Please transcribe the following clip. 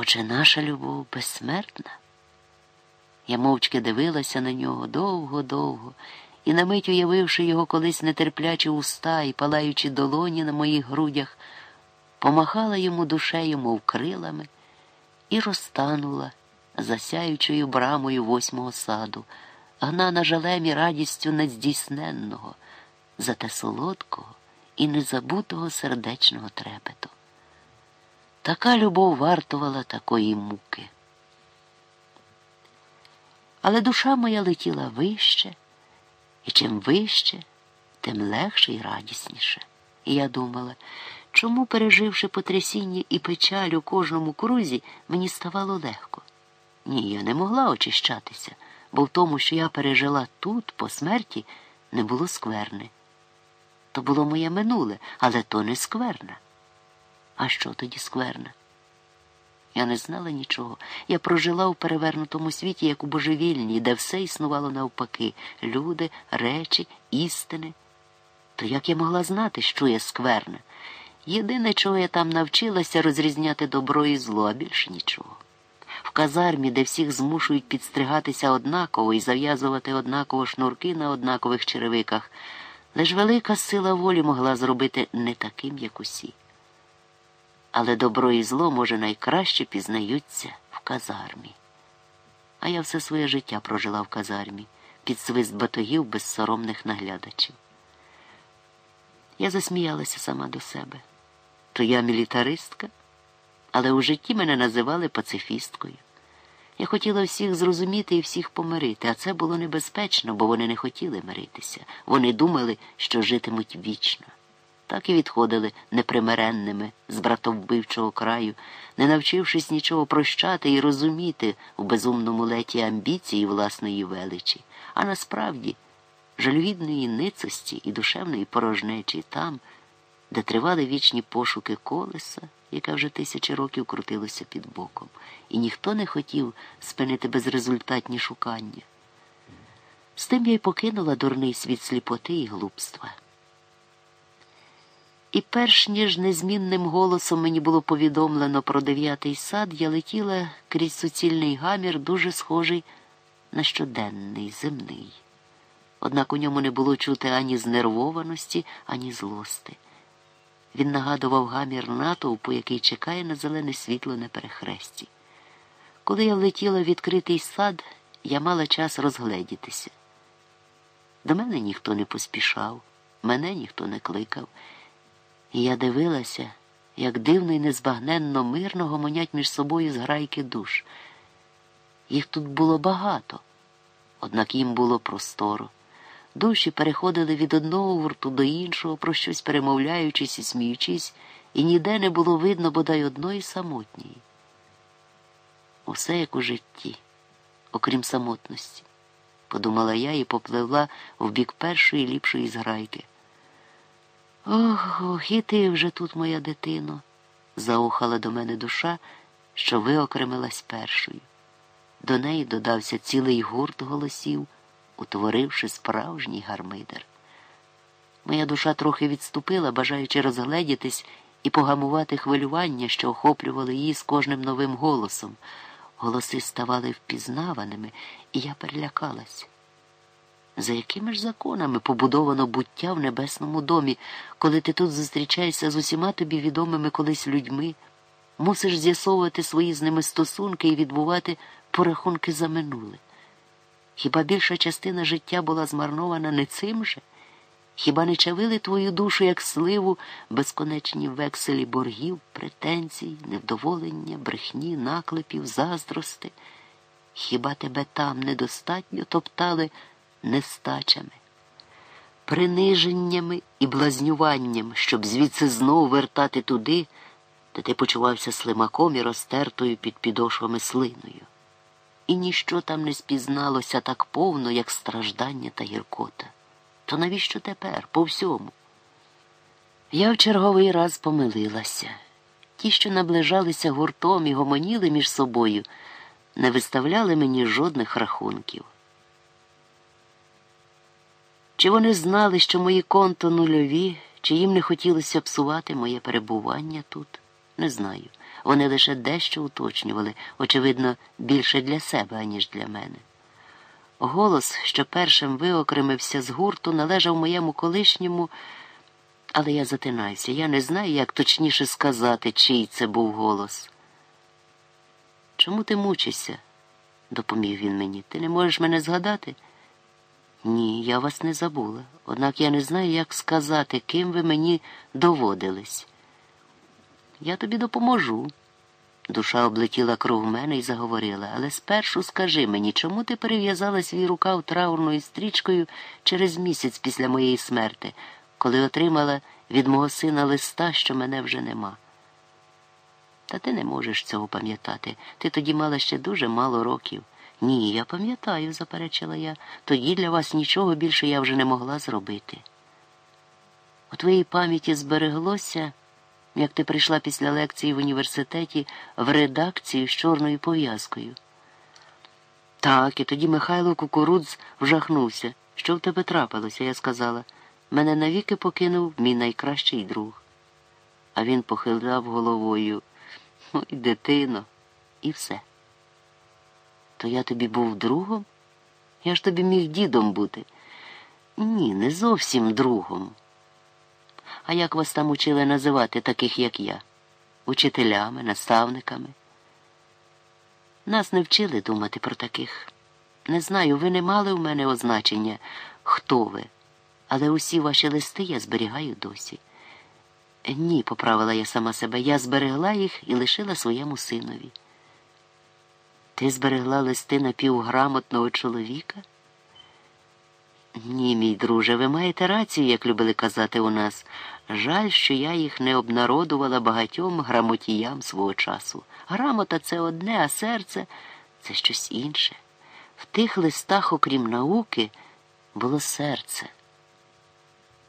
Отже, наша любов безсмертна. Я мовчки дивилася на нього довго-довго і, на мить уявивши його колись нетерплячі уста і палаючі долоні на моїх грудях, помахала йому душею, мов крилами, і розтанула засяючою брамою восьмого саду, гнана жалем і радістю нездійсненного, зате солодкого і незабутого сердечного трепету. Така любов вартувала такої муки. Але душа моя летіла вище, і чим вище, тим легше і радісніше. І я думала, чому, переживши потрясіння і печаль у кожному крузі, мені ставало легко. Ні, я не могла очищатися, бо в тому, що я пережила тут, по смерті, не було скверни. То було моє минуле, але то не скверна. А що тоді скверна? Я не знала нічого. Я прожила у перевернутому світі, як у божевільній, де все існувало навпаки люди, речі, істини. То як я могла знати, що є скверне? Єдине, чого я там навчилася, розрізняти добро і зло, а більше нічого. В казармі, де всіх змушують підстригатися однаково і зав'язувати однаково шнурки на однакових черевиках, лиш велика сила волі могла зробити не таким, як усі але добро і зло, може, найкраще пізнаються в казармі. А я все своє життя прожила в казармі під свист батогів безсоромних наглядачів. Я засміялася сама до себе. То я мілітаристка, але у житті мене називали пацифісткою. Я хотіла всіх зрозуміти і всіх помирити, а це було небезпечно, бо вони не хотіли миритися. Вони думали, що житимуть вічно так і відходили непримиренними з братовбивчого краю, не навчившись нічого прощати і розуміти у безумному леті амбіції власної величі, а насправді жалюгідної ницості і душевної порожнечі там, де тривали вічні пошуки колеса, яке вже тисячі років крутилося під боком, і ніхто не хотів спинити безрезультатні шукання. З тим я й покинула дурний світ сліпоти і глупства. І перш ніж незмінним голосом мені було повідомлено про дев'ятий сад, я летіла крізь суцільний гамір, дуже схожий на щоденний, земний. Однак у ньому не було чути ані знервованості, ані злости. Він нагадував гамір натовпу, який чекає на зелене світло на перехресті. Коли я влетіла в відкритий сад, я мала час розгледітися. До мене ніхто не поспішав, мене ніхто не кликав. І я дивилася, як дивно і незбагненно мирно гомонять між собою зграйки душ. Їх тут було багато, однак їм було просторо. Душі переходили від одного гурту до іншого, про щось перемовляючись і сміючись, і ніде не було видно бодай одної самотньої. Усе як у житті, окрім самотності, подумала я і попливла в бік першої ліпшої зграйки. Ох, ох, і ти вже тут, моя дитино, заохала до мене душа, що виокремилась першою. До неї додався цілий гурт голосів, утворивши справжній гармидер. Моя душа трохи відступила, бажаючи розгледітись і погамувати хвилювання, що охоплювали її з кожним новим голосом. Голоси ставали впізнаваними, і я перелякалась. За якими ж законами побудовано буття в небесному домі, коли ти тут зустрічаєшся з усіма тобі відомими колись людьми, мусиш з'ясовувати свої з ними стосунки і відбувати порахунки за минуле? Хіба більша частина життя була змарнована не цим же? Хіба не чавили твою душу, як сливу, безконечні векселі боргів, претензій, невдоволення, брехні, наклепів, заздрости? Хіба тебе там недостатньо топтали? Нестачами, приниженнями і блазнюванням, щоб звідси знову вертати туди, де ти почувався слимаком і розтертою під підошвами слиною. І ніщо там не спізналося так повно, як страждання та гіркота. То навіщо тепер, по всьому? Я в черговий раз помилилася. Ті, що наближалися гуртом і гомоніли між собою, не виставляли мені жодних рахунків. Чи вони знали, що мої конто нульові, чи їм не хотілося псувати моє перебування тут? Не знаю. Вони лише дещо уточнювали, очевидно, більше для себе, аніж для мене. Голос, що першим виокремився з гурту, належав моєму колишньому, але я затинаюся. Я не знаю, як точніше сказати, чий це був голос. Чому ти мучишся? допоміг він мені. Ти не можеш мене згадати? Ні, я вас не забула. Однак я не знаю, як сказати, ким ви мені доводились. Я тобі допоможу. Душа облетіла кров мене і заговорила, але спершу скажи мені, чому ти перев'язала свій рукав траурною стрічкою через місяць після моєї смерти, коли отримала від мого сина листа, що мене вже нема. Та ти не можеш цього пам'ятати. Ти тоді мала ще дуже мало років. Ні, я пам'ятаю, заперечила я. Тоді для вас нічого більше я вже не могла зробити. У твоїй пам'яті збереглося, як ти прийшла після лекції в університеті в редакцію з чорною пов'язкою. Так, і тоді Михайло Кукурудз вжахнувся. Що в тебе трапилося? Я сказала. Мене навіки покинув мій найкращий друг. А він похилав головою. Ой, дитино, і все. То я тобі був другом? Я ж тобі міг дідом бути. Ні, не зовсім другом. А як вас там учили називати таких, як я? Учителями, наставниками? Нас не вчили думати про таких. Не знаю, ви не мали в мене означення, хто ви, але усі ваші листи я зберігаю досі. Ні, поправила я сама себе, я зберегла їх і лишила своєму синові. Ти зберегла листи напівграмотного чоловіка? Ні, мій друже, ви маєте рацію, як любили казати у нас. Жаль, що я їх не обнародувала багатьом грамотіям свого часу. Грамота це одне, а серце це щось інше. В тих листах, окрім науки, було серце.